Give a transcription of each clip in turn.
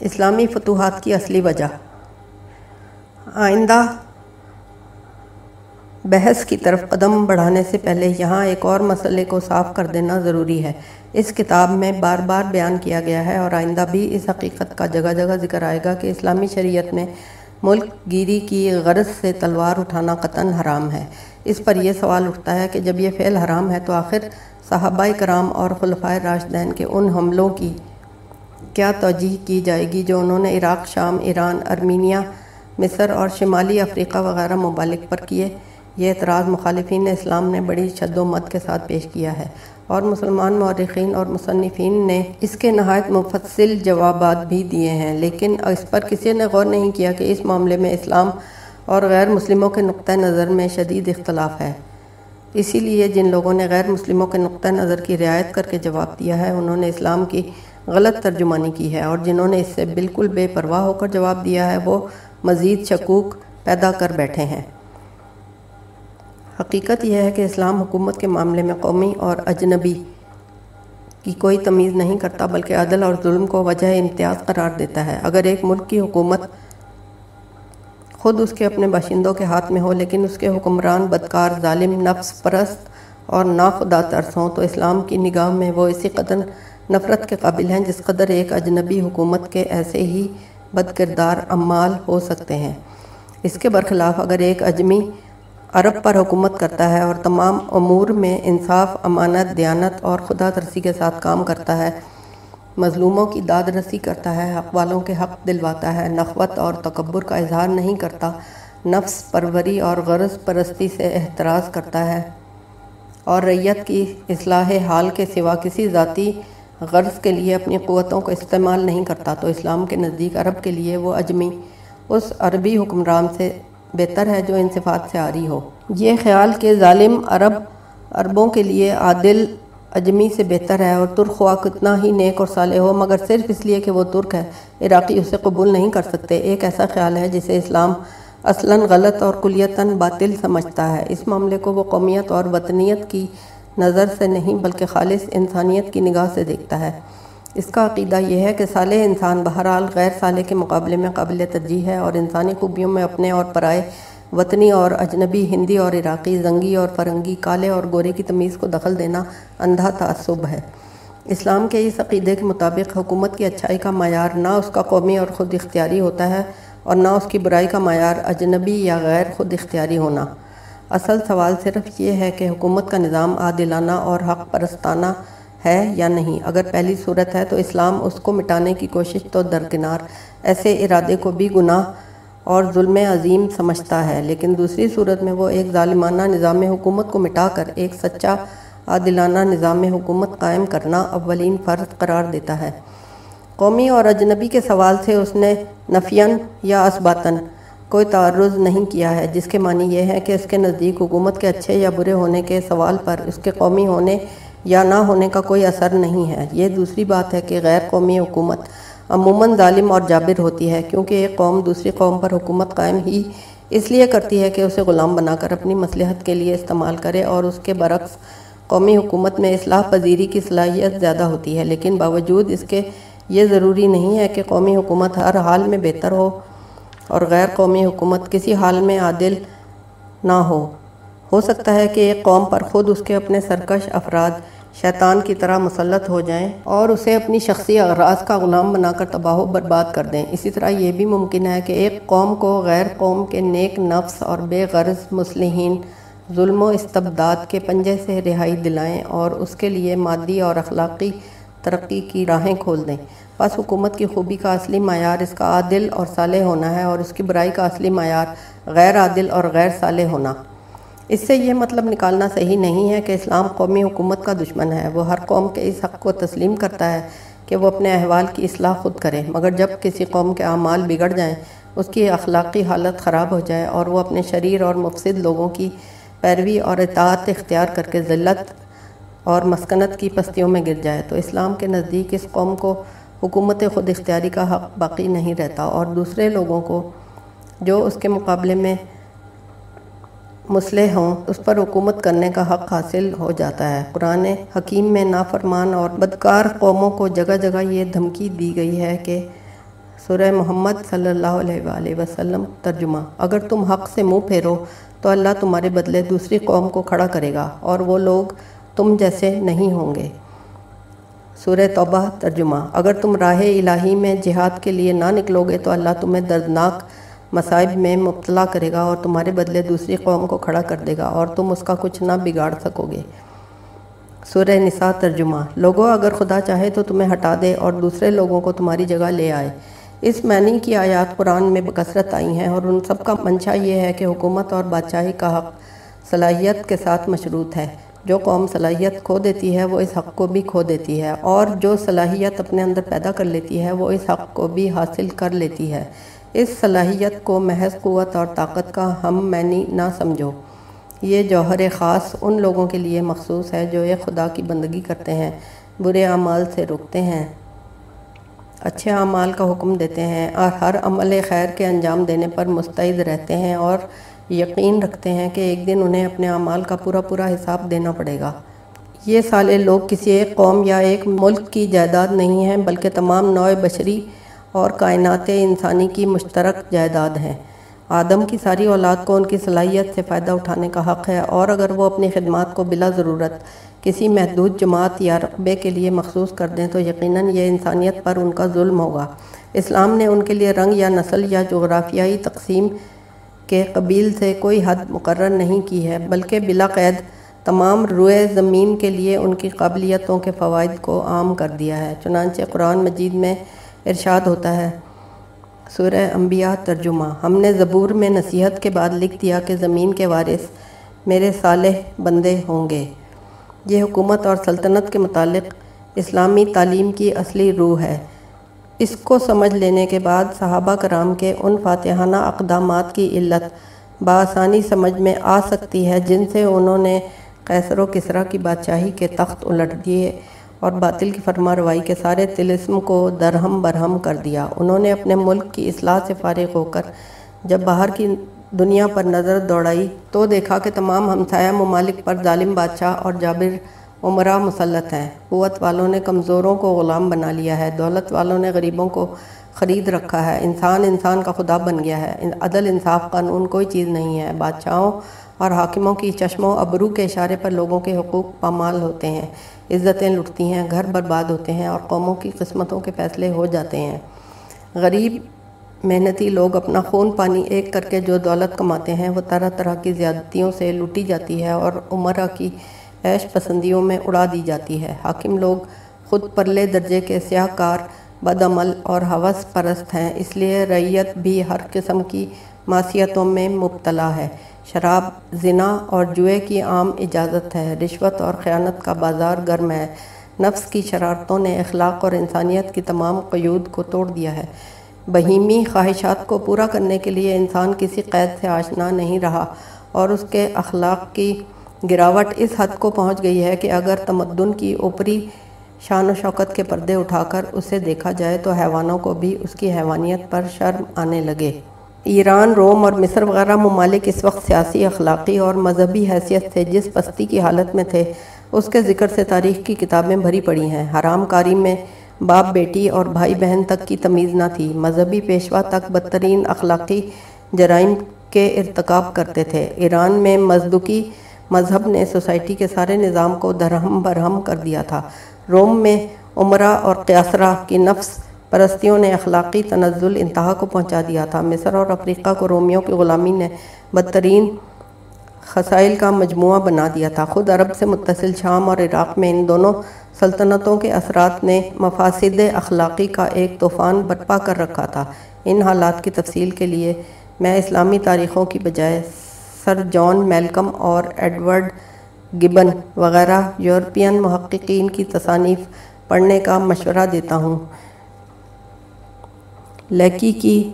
اسلامی فتوحات کی اصلی وجہ۔ آئندہ بحث کی طرف قدم بڑھانے سے پہلے یہاں ایک اور مسئلے کو صاف کر دینا ضروری ہے۔ اس کتاب میں بار بار بیان کیا گیا ہے اور آئندہ بھی اس حقیقت کا جگہ جگہ ذکر آئے گا کہ اسلامی شریعت میں ملک گیری کی غرض سے تلوار اٹھانا قطن حرام ہے۔ اس پر یہ سوال اٹھتا ہے کہ جب یہ فعل حرام ہے تو آخر صحابہ کرام اور خلفۂ راشدین کے ان حملوں کی کیا توجہ کی جائے گی جو انہوں نے عراق، شام، ایران، ارمینیا، مصر اور شمالی افریقہ وغیرہ ممالک پر کیے۔ یہ اعتراض مخالفین اسلام نے بڑی شد و مت کے ساتھ پیش کیا ہے اور مسلمان مورخین اور مصنفین نے اس کے نہایت مفصل جوابات بھی دیے ہیں، لیکن اس پر کسی نے غور نہیں کیا کہ اس معاملے میں اسلام اور غیر مسلموں کے نقطہ نظر میں شدید اختلاف ہے۔ اسی لیے جن لوگوں نے غیر مسلموں کے نقطہ نظر کی رعایت کر کے جواب دیا ہے، انہوں نے اسلام کی غلط ترجمانی کی ہے اور جنہوں نے اس سے بالکل بے پرواہ ہو کر جواب دیا ہے، وہ مزید شکوک پیدا کر بیٹھے ہیں۔ حقیقت یہ ہے کہ اسلام حکومت کے معاملے میں قومی اور اجنبی کی کوئی تمیز نہیں کرتا، بلکہ عدل اور ظلم کو وجہ امتیاز قرار دیتا ہے۔ اگر ایک ملک کی حکومت خود اس کے اپنے باشندوں کے ہاتھ میں ہو، لیکن اس کے حکمران، بدکار، ظالم، نفس پرست اور ناخدا ترس ہوں، تو اسلام کی نگاہ میں وہ اسی قدر نفرت کے قابل ہیں جس قدر ایک اجنبی حکومت کے ایسے ہی بد کردار عمال ہو سکتے ہیں۔ اس کے برخلاف اگر ایک اجمی عرب پر حکومت کرتا ہے اور تمام امور میں انصاف، امانت، دیانت اور خدا ترسی کے ساتھ کام کرتا ہے، مظلوموں کی داد رسی کرتا ہے، حق والوں کے حق دلواتا ہے، نخوت اور تکبر کا اظہار نہیں کرتا، نفس پروری اور غرض پرستی سے احتراز کرتا ہے اور ریت کی اصلاح حال کے سوا کسی ذاتی غرض کے لیے اپنی قوتوں کو استعمال نہیں کرتا، تو اسلام کے نزدیک عرب کے لیے وہ اجمی، اس عربی حکمران سے بہتر ہے جو ان صفات سے آ رہی ہو۔ یہ خیال کہ ظالم عرب، عربوں کے لیے عادل اجمی سے بہتر ہے اور ترک خواہ کتنا ہی نیک اور صالح ہو، مگر صرف اس لیے کہ وہ ترک ہے، عراقی اسے قبول نہیں کر سکتے۔ ایک ایسا خیال ہے جسے اسلام اصلاً غلط اور کلیتاً باطل سمجھتا ہے۔ اس معاملے کو وہ قومیت اور وطنیت کی نظر سے نہیں بلکہ خالص انسانیت کی نگاہ سے دیکھتا ہے۔ اس کا عقیدہ یہ ہے کہ صالح انسان بہرحال غیر صالح کے مقابلے میں قابل ترجیح ہے اور انسانی خوبیوں میں اپنے اور پرائے وطنی اور اجنبی، ہندی اور عراقی، زنگی اور فرنگی، کالے اور گورے کی تمیز کو دخل دینا اندھا تعصب ہے۔ اسلام کے اس عقیدے کے مطابق حکومت کی اچھائی کا معیار نہ اس کا قومی اور خود اختیاری ہوتا ہے اور نہ اس کی برائی کا معیار اجنبی یا غیر خود اختیاری ہونا۔ اصل سوال صرف یہ ہے کہ حکومت کا نظام عادلانہ اور حق پرستانہ ہے یا نہیں۔ اگر پہلی صورت ہے تو اسلام اس کو مٹانے کی کوشش تو درکنار، ایسے ارادے کو بھی گناہ اور ظلم عظیم سمجھتا ہے۔ لیکن دوسری صورت میں وہ ایک ظالمانہ نظام حکومت کو مٹا کر ایک سچا عادلانہ نظام حکومت قائم کرنا اولین فرض قرار دیتا ہے۔ قومی اور اجنبی کے سوال سے اس نے نفین یا اسباتن کوئی تعرض نہیں کیا ہے، جس کے معنی یہ ہے کہ اس کے نزدیک حکومت کے اچھے یا برے ہونے کے سوال پر، اس کے قومی ہونے یا نہ ہونے کا کوئی اثر نہیں ہے۔ یہ دوسری بات ہے کہ غیر قومی حکومت عموماً ظالم اور جابر ہوتی ہے، کیونکہ ایک قوم دوسری قوم پر حکومت قائم ہی اس لیے کرتی ہے کہ اسے غلام بنا کر اپنی مصلحت کے لیے استعمال کرے اور اس کے برعکس قومی حکومت میں اصلاح پذیری کی صلاحیت زیادہ ہوتی ہے۔ لیکن باوجود اس کے یہ ضروری نہیں ہے کہ قومی حکومت ہر حال میں بہتر ہو۔ اور غیر قومی حکومت کسی حال میں عادل نہ ہو۔ ہو سکتا ہے کہ ایک قوم پر خود اس کے اپنے سرکش افراد شیطان کی طرح مسلط ہو جائیں اور اسے اپنی شخصی اغراض کا غلام بنا کر تباہ و برباد کر دیں۔ اسی طرح یہ بھی ممکن ہے کہ ایک قوم کو غیر قوم کے نیک نفس اور بے غرض مسلحین، ظلم و استبداد کے پنجے سے رہائی دلائیں اور اس کے لیے مادی اور اخلاقی ترقی کی راہیں کھول دیں۔ بس حکومت کی خوبی کا اصلی معیار اس کا عادل اور صالح ہونا ہے اور اس کی برائی کا اصلی معیار غیر عادل اور غیر صالح ہونا۔ اس سے یہ مطلب نکالنا صحیح نہیں ہے کہ اسلام قومی حکومت کا دشمن ہے۔ وہ ہر قوم کے اس حق کو تسلیم کرتا ہے کہ وہ اپنے احوال کی اصلاح خود کرے۔ مگر جب کسی قوم کے اعمال بگڑ جائیں، اس کی اخلاقی حالت خراب ہو جائے اور وہ اپنے شریر اور مفسد لوگوں کی پیروی اور اطاعت اختیار کر کے ذلت اور مسکنت کی پستیوں میں گر جائے، تو اسلام کے نزدیک اس قوم کو حکومت خود اختیاری کا حق باقی نہیں رہتا اور دوسرے لوگوں کو جو اس کے مقابلے میں مسلح ہوں، اس پر حکومت کرنے کا حق حاصل ہو جاتا ہے۔ قرآن حکیم میں نافرمان اور بدکار قوموں کو جگہ جگہ یہ دھمکی دی گئی ہے کہ سورہ محمد صلی اللہ علیہ وآلہ وسلم ترجمہ، اگر تم حق سے منہ پھیرو تو اللہ تمہارے بدلے دوسری قوم کو کھڑا کرے گا اور وہ لوگ تم جیسے نہیں ہوں گے۔ سورہ توبہ ترجمہ۔ اگر تم راہ الہی میں جہاد کے لیے نہ نکلو گے تو اللہ تمہیں دردناک مصائب میں مبتلا کرے گا اور تمہارے بدلے دوسری قوم کو کھڑا کر دے گا اور تم اس کا کچھ نہ بگاڑ سکو گے سورہ نساء ترجمہ۔ لوگوں، اگر خدا چاہے تو تمہیں ہٹا دے اور دوسرے لوگوں کو تمہاری جگہ لے آئے۔ اس معنی کی آیات قرآن میں بکثرت آئی ہیں اور ان سب کا منشا یہ ہے کہ حکومت اور بادشاہی کا حق صلاحیت کے ساتھ مشروط ہے۔ جو قوم صلاحیت کھو دیتی ہے، وہ اس حق کو بھی کھو دیتی ہے۔ اور جو صلاحیت اپنے اندر پیدا کر لیتی ہے، وہ اس حق کو بھی حاصل کر لیتی ہے۔ اس صلاحیت کو محض قوت اور طاقت کا ہم معنی نہ سمجھو۔ یہ جوہر خاص ان لوگوں کے لیے مخصوص ہے جو ایک خدا کی بندگی کرتے ہیں، برے اعمال سے رکتے ہیں۔ اچھے اعمال کا حکم دیتے ہیں اور ہر عمل خیر کے انجام دینے پر مستعد رہتے ہیں اور یقین رکھتے ہیں کہ ایک دن انہیں اپنے اعمال کا پورا پورا حساب دینا پڑے گا۔ یہ سالے لوگ کسی ایک قوم یا ایک ملک کی جائیداد نہیں ہیں، بلکہ تمام نوع بشری اور کائنات انسانی کی مشترک جائیداد ہیں۔ آدم کی ساری اولاد کو ان کی صلاحیت سے فائدہ اٹھانے کا حق ہے، اور اگر وہ اپنی خدمات کو بلا ضرورت کسی محدود جماعت یا رقبے کے لیے مخصوص کر دیں، تو یقیناً یہ انسانیت پر ان کا ظلم ہوگا۔ اسلام نے ان کے لیے رنگ یا نسل یا جغرافیائی تقسیم کے قبیل سے کوئی حد مقرر نہیں کی ہے، بلکہ بلا قید تمام روئے زمین کے لیے ان کی قابلیتوں کے فوائد کو عام کر دیا ہے۔ چنانچہ قرآن مجید میں ارشاد ہوتا ہے، سورہ انبیاء ترجمہ، ہم نے زبور میں نصیحت کے بعد لکھ دیا کہ زمین کے وارث میرے صالح بندے ہوں گے۔ یہ حکومت اور سلطنت کے متعلق اسلامی تعلیم کی اصلی روح ہے۔ اس کو سمجھ لینے کے بعد صحابہ کرام کے ان فاتحانہ اقدامات کی علت بآسانی سمجھ میں آ سکتی ہے جن سے انہوں نے قیصر و کسرا کی بادشاہی کے تخت الٹ دیے اور باطل کی فرما روائی کے سارے تلسم کو درہم برہم کر دیا۔ انہوں نے اپنے ملک کی اصلاح سے فارغ ہو کر جب باہر کی دنیا پر نظر دوڑائی تو دیکھا کہ تمام ہمسایہ ممالک پر ظالم بادشاہ اور جابر عمرہ مسلط ہیں۔ قوت والوں نے کمزوروں کو غلام بنا لیا ہے۔ دولت والوں نے غریبوں کو خرید رکھا ہے۔ انسان انسان کا خدا بن گیا ہے۔ عدل، انصاف، قانون کوئی چیز نہیں ہے۔ بادشاہوں اور حاکموں کی چشم و ابرو کے اشارے پر لوگوں کے حقوق پامال ہوتے ہیں۔ عزتیں لٹتی ہیں، گھر برباد ہوتے ہیں اور قوموں کی قسمتوں کے فیصلے ہو جاتے ہیں۔ غریب، محنتی لوگ اپنا خون پانی ایک کر کے جو دولت کماتے ہیں، وہ طرح طرح کی زیادتیوں سے لوٹی جاتی ہے اور عمرہ کی عیش پسندیوں میں اڑا دی جاتی ہے۔ حاکم لوگ خود پرلے درجے کے سیاہ کار بد عمل اور حوث پرست ہیں، اس لیے ریت بھی ہر قسم کی معصیتوں میں مبتلا ہے۔ شراب، زنا اور جوئے کی عام اجازت ہے۔ رشوت اور خیانت کا بازار گرم ہے۔ نفس کی شرارتوں نے اخلاق اور انسانیت کی تمام قیود کو توڑ دیا ہے۔ بہیمی خواہشات کو پورا کرنے کے لیے انسان کسی قید سے آشنا نہیں رہا اور اس کے اخلاق کی گراوٹ اس حد کو پہنچ گئی ہے کہ اگر تمدن کی اوپری شان و شوکت کے پردے اٹھا کر اسے دیکھا جائے تو حیوانوں کو بھی اس کی حیوانیت پر شرم آنے لگے۔ ایران، روم اور مصر وغیرہ ممالک اس وقت سیاسی، اخلاقی اور مذہبی حیثیت سے جس پستی کی حالت میں تھے۔ اس کے ذکر سے تاریخ کی کتابیں بھری پڑی ہیں۔ حرام کاری میں باپ، بیٹی اور بھائی بہن تک کی تمیز نہ تھی۔ مذہبی پیشوا تک بدترین اخلاقی جرائم کے ارتکاب کرتے تھے۔ ایران میں مزدوکی مذہب نے سوسائٹی کے سارے نظام کو درہم برہم کر دیا تھا۔ روم میں عمرہ اور قیاسرہ کی نفس پرستیوں نے اخلاقی تنزل انتہا کو پہنچا دیا تھا۔ مصر اور افریقہ کو رومیوں کی غلامی نے بدترین خسائل کا مجموعہ بنا دیا تھا۔ خود عرب سے متصل شام اور عراق میں ان دونوں سلطنتوں کے اثرات نے مفاسد اخلاقی کا ایک طوفان برپا کر رکھا تھا۔ ان حالات کی تفصیل کے لیے میں اسلامی تاریخوں کی بجائے سر جان میلکم اور ایڈورڈ گبن وغیرہ یورپین محققین کی تصانیف پڑھنے کا مشورہ دیتا ہوں۔ لیکی کی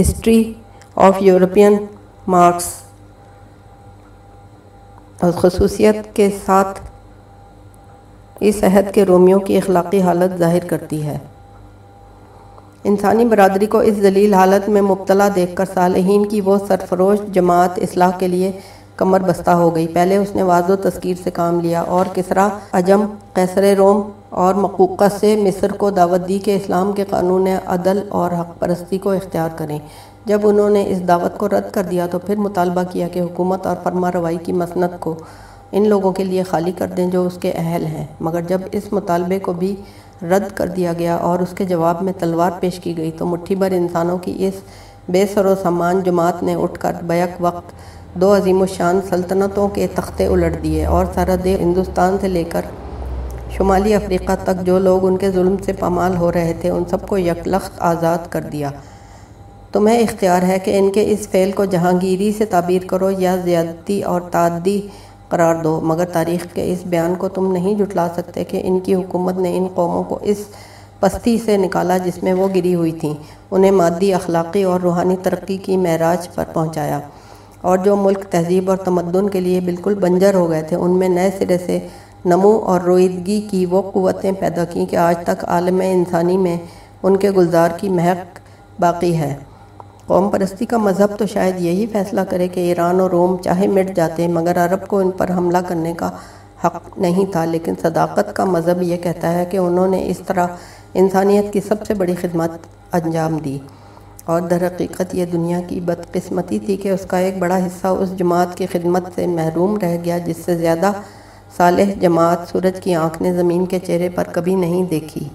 ہسٹری آف یورپین مارکس۔ اور خصوصیت کے ساتھ اس عہد کے رومیوں کی اخلاقی حالت ظاہر کرتی ہے۔ انسانی برادری کو اس ذلیل حالت میں مبتلا دیکھ کر صالحین کی وہ سرفروش جماعت اصلاح کے لیے کمر بستہ ہو گئی۔ پہلے اس نے واضح تذکیر سے کام لیا اور کسرا، عجم، قیصر روم اور مقوقہ سے مصر کو دعوت دی کہ اسلام کے قانون عدل اور حق پرستی کو اختیار کریں۔ جب انہوں نے اس دعوت کو رد کر دیا تو پھر مطالبہ کیا کہ حکومت اور فرما روائی کی مسنت کو ان لوگوں کے لیے خالی کر دیں جو اس کے اہل ہیں۔ مگر جب اس مطالبے کو بھی رد کر دیا گیا اور اس کے جواب میں تلوار پیش کی گئی تو مٹھی بھر انسانوں کی اس بے سر و سامان جماعت نے اٹھ کر بیک وقت دو عظیم الشان سلطنتوں کے تختے الٹ دیے اور سرحد ہندوستان سے لے کر شمالی افریقہ تک جو لوگ ان کے ظلم سے پامال ہو رہے تھے ان سب کو یکلخت آزاد کر دیا۔ تمہیں اختیار ہے کہ ان کے اس فعل کو جہانگیری سے تعبیر کرو یا زیادتی اور تعدی قرار دو۔ مگر تاریخ کے اس بیان کو تم نہیں جٹلا سکتے کہ ان کی حکومت نے ان قوموں کو اس پستی سے نکالا جس میں وہ گری ہوئی تھیں۔ انہیں مادی اخلاقی اور روحانی ترقی کی معراج پر پہنچایا۔ اور جو ملک تہذیب اور تمدن کے لیے بالکل بنجر ہو گئے تھے، ان میں نئے سرے سے نمو اور رویدگی کی وہ قوتیں پیدا کیں کہ آج تک عالم انسانی میں ان کے گلزار کی مہک باقی ہے۔ قوم پرستی کا مذہب تو شاید یہی فیصلہ کرے کہ ایران اور روم چاہے مٹ جاتے، مگر عرب کو ان پر حملہ کرنے کا حق نہیں تھا۔ لیکن صداقت کا مذہب یہ کہتا ہے کہ انہوں نے اس طرح انسانیت کی سب سے بڑی خدمت انجام دی۔ اور در حقیقت یہ دنیا کی بدقسمتی تھی کہ اس کا ایک بڑا حصہ اس جماعت کی خدمت سے محروم رہ گیا، جس سے زیادہ صالح جماعت سورج کی آنکھ نے زمین کے چہرے پر کبھی نہیں دیکھی۔